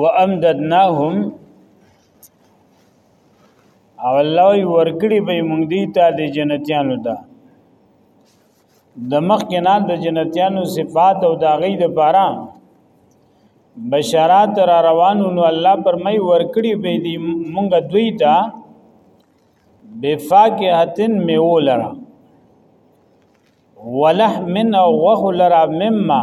وامددناهم او الله ورکړي به مونږ دي ته د جنتیانو ته د مخ کې نه د جنتیانو صفات او دا غي د باران بشارات را روانو نو الله پرمای ورکړي به دي مونږ دوی ته بفاکهتن میو لرا ولحمن او غوخ لرا مما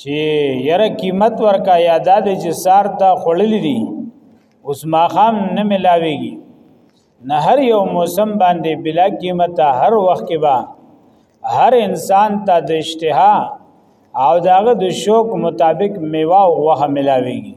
چې یره قیمت ورکا یا دا د چې سار ته خړلې دي اوس ماخام نه ملاويږي نه هر یو موسم باندې بلا قیمت هر وخت کې با هر انسان ته د اشتها او داغه د شوق مطابق میوه او غوخه ملاويږي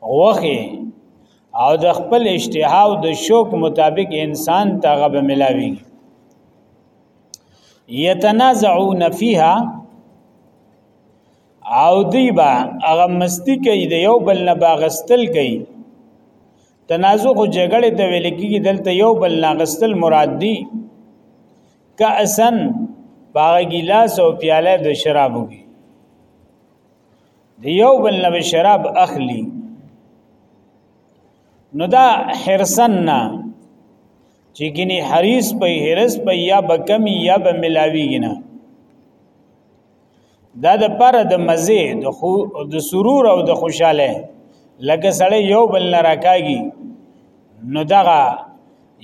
غوخي او د خپل اشتها او د شوق مطابق انسان ته غو ملاوي یتنازعون فیها او دی با هغه مستی کوي د یو بل نه باغستل کوي تنازع خو جګړه ته ویل کیږي دلته یو بل نه غستل مراد دی کأسن باغ ګلاس او پیاله د شرابو کی دی یو بل نه شراب اخلي نو دا حرسن نه چې ګني حریص په حرس په یا بکمی یا به ملاویږي نه دا د پر د مزه د خو د سرور او د خوشاله لکه سړی یو بل نه راکاږي نو دغه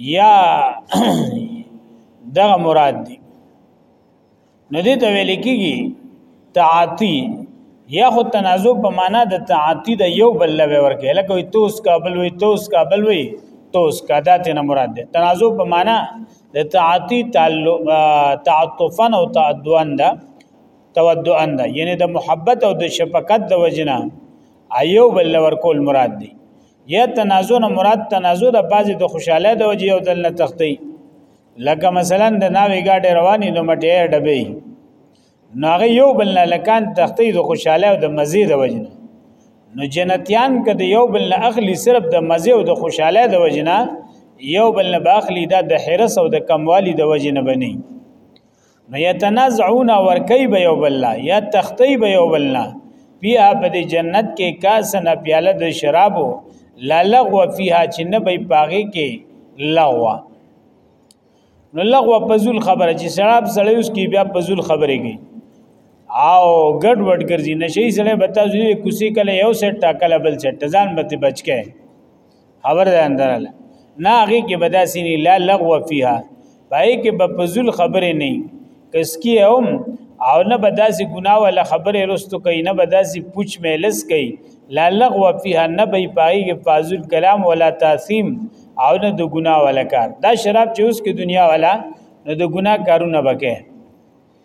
یا دغه مراد دی نو دې ته ویل کېږي تعاتی یا خو تنازع په معنا د تعاتی د یو بل لوي ورکه لکه وي توس کابل وي توس کابل وي توس کادات نه مراد ده تنازع په معنا د تعاتی تعلق تعاطفا او تعدوان ده تودعا ده یعنی د محبت او د شفقت د وجنه ایو بل ورکول مراد دي یا تنازع نه مراد تنازع د بعضی د خوشاله د وجه او دل نه تختی لکه مثلا د ناوې ګاډي رواني نو مټې ډبې نو هغه یو بل نه لکان تختې د خوشاله او د مزه د وجنه نو جنتیان کده یو بل نه اخلي صرف د مزه او د خوشاله د وجنه یو بل نه باخلي دا د حرس او د کموالي د وجنه بني نو یتنازعون ورکی به یو بل یا تختی به یو بل نه بیا په دې جنت کې کاسنه پیاله د شرابو لا لغو فیها چې نه به پاغي کې لغوا نو لغوا پزول خبره چې شراب سړی اوس کې بیا پزول خبره کوي او ګډ وډ ګرځي نشي سړی بتا زوی کوسی کله یو سټ ټاکل بل سټ ځان به بچکه خبر ده اندراله نه هغه کې بداسین لا لغو فیها پای کې به فزول خبرې نه کسکی هم او نه بداسي ګناه ولا خبرې رستو کوي نه بداسي پوچ ملس کوي لا لغو فیها نه به پای کې فازول کلام ولا تاسیم او نه د ګناه ولا کار دا شراب چې اوس کې دنیا ولا نو د ګناه کارونه بکې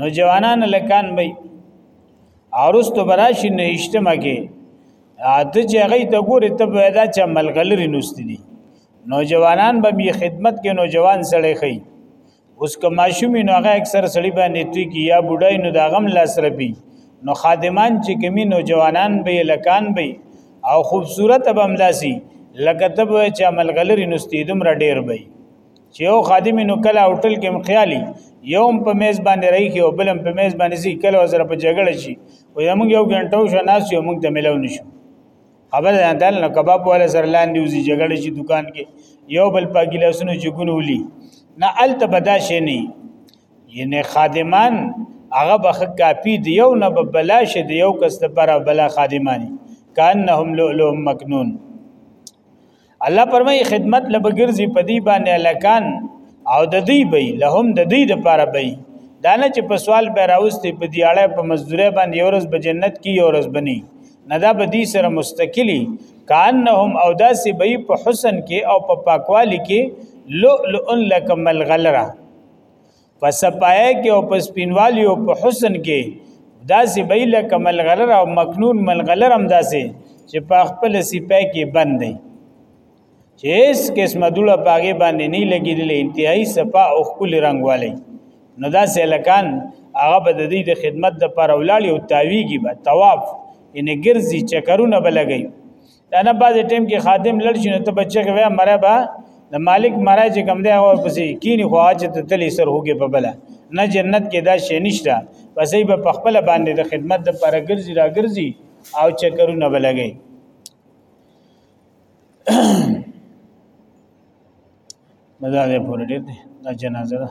نو جوانان لکان به اورستو براشي نه اجتماع کې اته چې هغه ته ګوره ته پیدا چې ملګری نوستلی نوجوانان به می خدمت کې نوجوان سړی خي اوس که ماشومی نو هغه اکثر سړی باندې توی کی یا بډای نو دا غم لاس رپی نو خادمان چې کمی نوجوانان به لکان به او خوبصورت به ملاسي لکه ته به چې عملګلری نوستیدم را ډیر به چې یو خادم نو کله هوټل کې مخیالي یوم په میز باندې راځي او بلم په میز باندې ځي کله وزر په جګړه شي او موږ یو غنټو شو ناس یو موږ ته ملو نشو خبر ده دل نو کباب ولا سر لاندې وزي جګړه شي دکان کې یو بل پاګی لاسونو چګونه ولي نه الته بدا شي نه ینه خادمان هغه بخ کاپی دی یو نه ببلاش دی یو کس لپاره بلا خادمانی کانهم لؤلؤ مکنون الله پرمای خدمت لبګرځي پدی باندې لکان او د دې بې لهم د دې د پاره بې دانه چې په سوال به راوستي په دیاړه په مزدوره باندې اورز به جنت کې اورز بني ندا به دې سره مستقلی کانهم او داسې بې په حسن کې او په پاکوالي کې لؤلؤ لکمل غلره په سپایه کې او په سپینوالي او په حسن کې داسې به لکه ملغلره او مکنون ملغلره هم داسې چې په خپل سپای کې بند دی چې اس قسمه دوړه پاګې باندې نه لګېدلې انتهایی صفا او خپل رنگ والی نو داسې لکان هغه به د دې د خدمت د پر اولاړي او تاویږي به طواف ان ګرځي چکرونه بلګي دا نه باز ټیم کې خادم لړ شي نو ته بچی کې وای مړه با د مالک مړه چې کم دی او پسې کینی خو اچ ته تلی سر هوګي په بل نه جنت کې دا شي نشته پسې په خپل باندې د خدمت د پر ګرځي را ګرځي او چکرونه بلګي مزه ده پورې دې دا جنازه ده